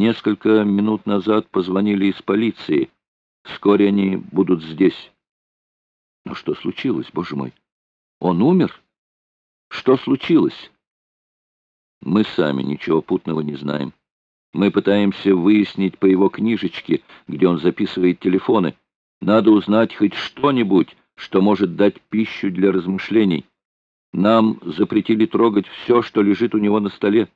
Несколько минут назад позвонили из полиции. Вскоре они будут здесь. Но что случилось, боже мой? Он умер? Что случилось? Мы сами ничего путного не знаем. Мы пытаемся выяснить по его книжечке, где он записывает телефоны. Надо узнать хоть что-нибудь, что может дать пищу для размышлений. Нам запретили трогать все, что лежит у него на столе.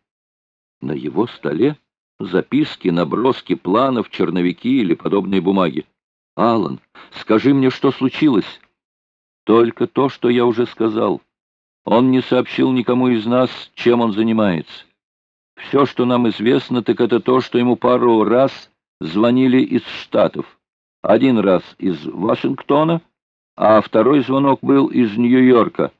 На его столе записки, наброски планов, черновики или подобные бумаги. Алан, скажи мне, что случилось? Только то, что я уже сказал. Он не сообщил никому из нас, чем он занимается. Все, что нам известно, так это то, что ему пару раз звонили из Штатов. Один раз из Вашингтона, а второй звонок был из Нью-Йорка.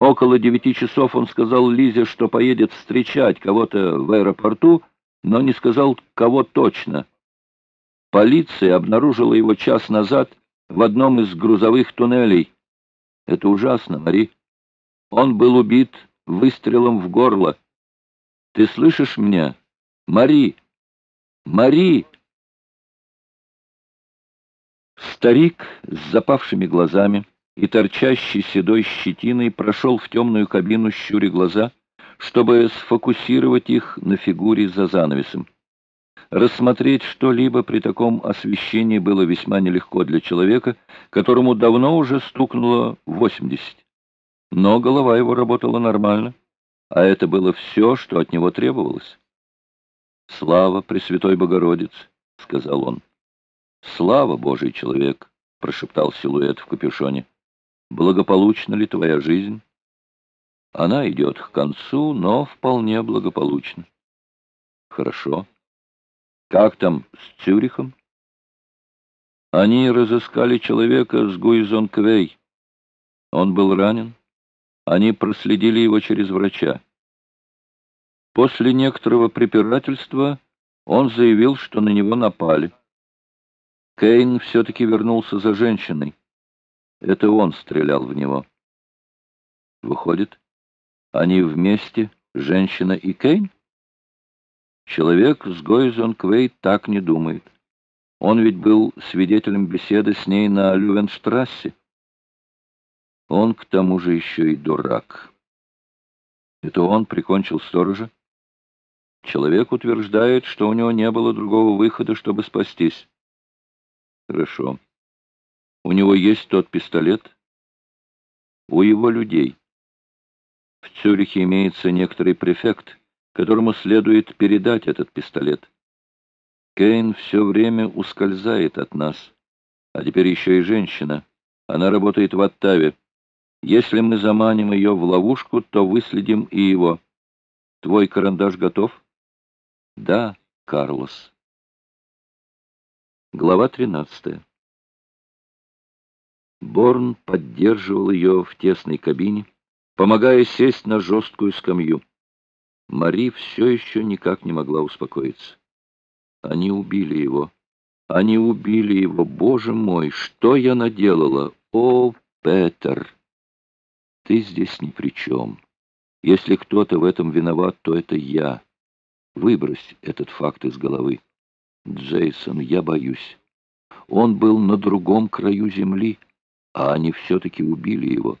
Около девяти часов он сказал Лизе, что поедет встречать кого-то в аэропорту, но не сказал, кого точно. Полиция обнаружила его час назад в одном из грузовых туннелей. Это ужасно, Мари. Он был убит выстрелом в горло. Ты слышишь меня? Мари! Мари!» Старик с запавшими глазами и торчащей седой щетиной прошел в темную кабину, щуря глаза, чтобы сфокусировать их на фигуре за занавесом. Рассмотреть что-либо при таком освещении было весьма нелегко для человека, которому давно уже стукнуло 80. Но голова его работала нормально, а это было все, что от него требовалось. «Слава Пресвятой Богородице!» — сказал он. «Слава, Божий человек!» — прошептал силуэт в капюшоне. «Благополучна ли твоя жизнь?» «Она идет к концу, но вполне благополучно». «Хорошо. Как там с Цюрихом?» «Они разыскали человека с Гуизон-Квей. Он был ранен. Они проследили его через врача. После некоторого препирательства он заявил, что на него напали. Кейн все-таки вернулся за женщиной. Это он стрелял в него. Выходит, они вместе, женщина и Кейн? Человек с Гойзон Квей так не думает. Он ведь был свидетелем беседы с ней на Лювенштрассе. Он к тому же еще и дурак. Это он прикончил сторожа? Человек утверждает, что у него не было другого выхода, чтобы спастись. Хорошо. У него есть тот пистолет? У его людей. В Цюрихе имеется некоторый префект, которому следует передать этот пистолет. Кейн все время ускользает от нас. А теперь еще и женщина. Она работает в Оттаве. Если мы заманим ее в ловушку, то выследим и его. Твой карандаш готов? Да, Карлос. Глава 13. Борн поддерживал ее в тесной кабине, помогая сесть на жесткую скамью. Мари все еще никак не могла успокоиться. Они убили его. Они убили его. Боже мой, что я наделала? О, Петер! Ты здесь ни при чем. Если кто-то в этом виноват, то это я. Выбрось этот факт из головы. Джейсон, я боюсь. Он был на другом краю земли, а они все-таки убили его.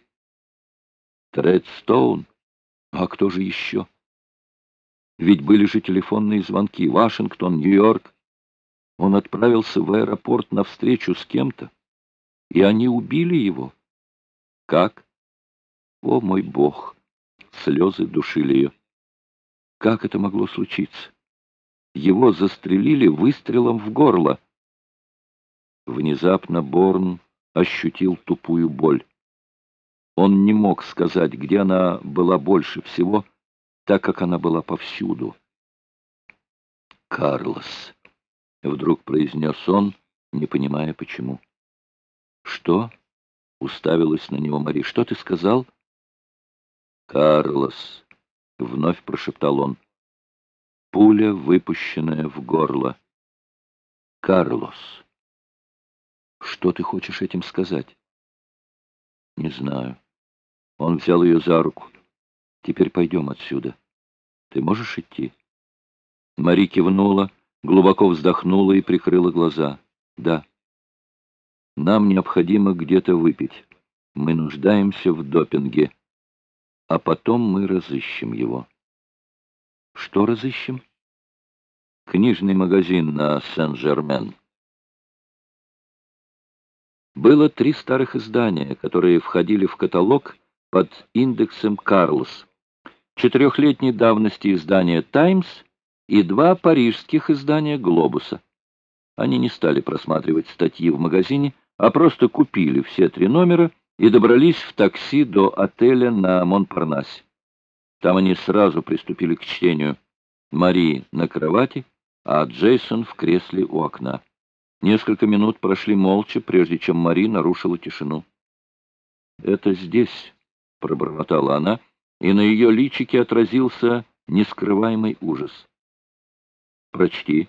Тредстоун? А кто же еще? Ведь были же телефонные звонки. Вашингтон, Нью-Йорк. Он отправился в аэропорт на встречу с кем-то, и они убили его. Как? О, мой бог! Слезы душили ее. Как это могло случиться? Его застрелили выстрелом в горло. Внезапно Борн ощутил тупую боль. Он не мог сказать, где она была больше всего, так как она была повсюду. «Карлос», — вдруг произнес он, не понимая, почему. «Что?» — уставилась на него Мари. «Что ты сказал?» «Карлос», — вновь прошептал он. Пуля, выпущенная в горло. Карлос. Что ты хочешь этим сказать? Не знаю. Он взял ее за руку. Теперь пойдем отсюда. Ты можешь идти? Мари кивнула, глубоко вздохнула и прикрыла глаза. Да, нам необходимо где-то выпить. Мы нуждаемся в допинге. А потом мы разыщем его. Что разыщем? Книжный магазин на Сен-Жермен. Было три старых издания, которые входили в каталог под индексом «Карлс». Четырехлетней давности издания «Таймс» и два парижских издания «Глобуса». Они не стали просматривать статьи в магазине, а просто купили все три номера и добрались в такси до отеля на Монпарнасе. Там они сразу приступили к чтению. Мари на кровати, а Джейсон в кресле у окна. Несколько минут прошли молча, прежде чем Мари нарушила тишину. «Это здесь», — пробормотала она, и на ее личике отразился нескрываемый ужас. «Прочти»,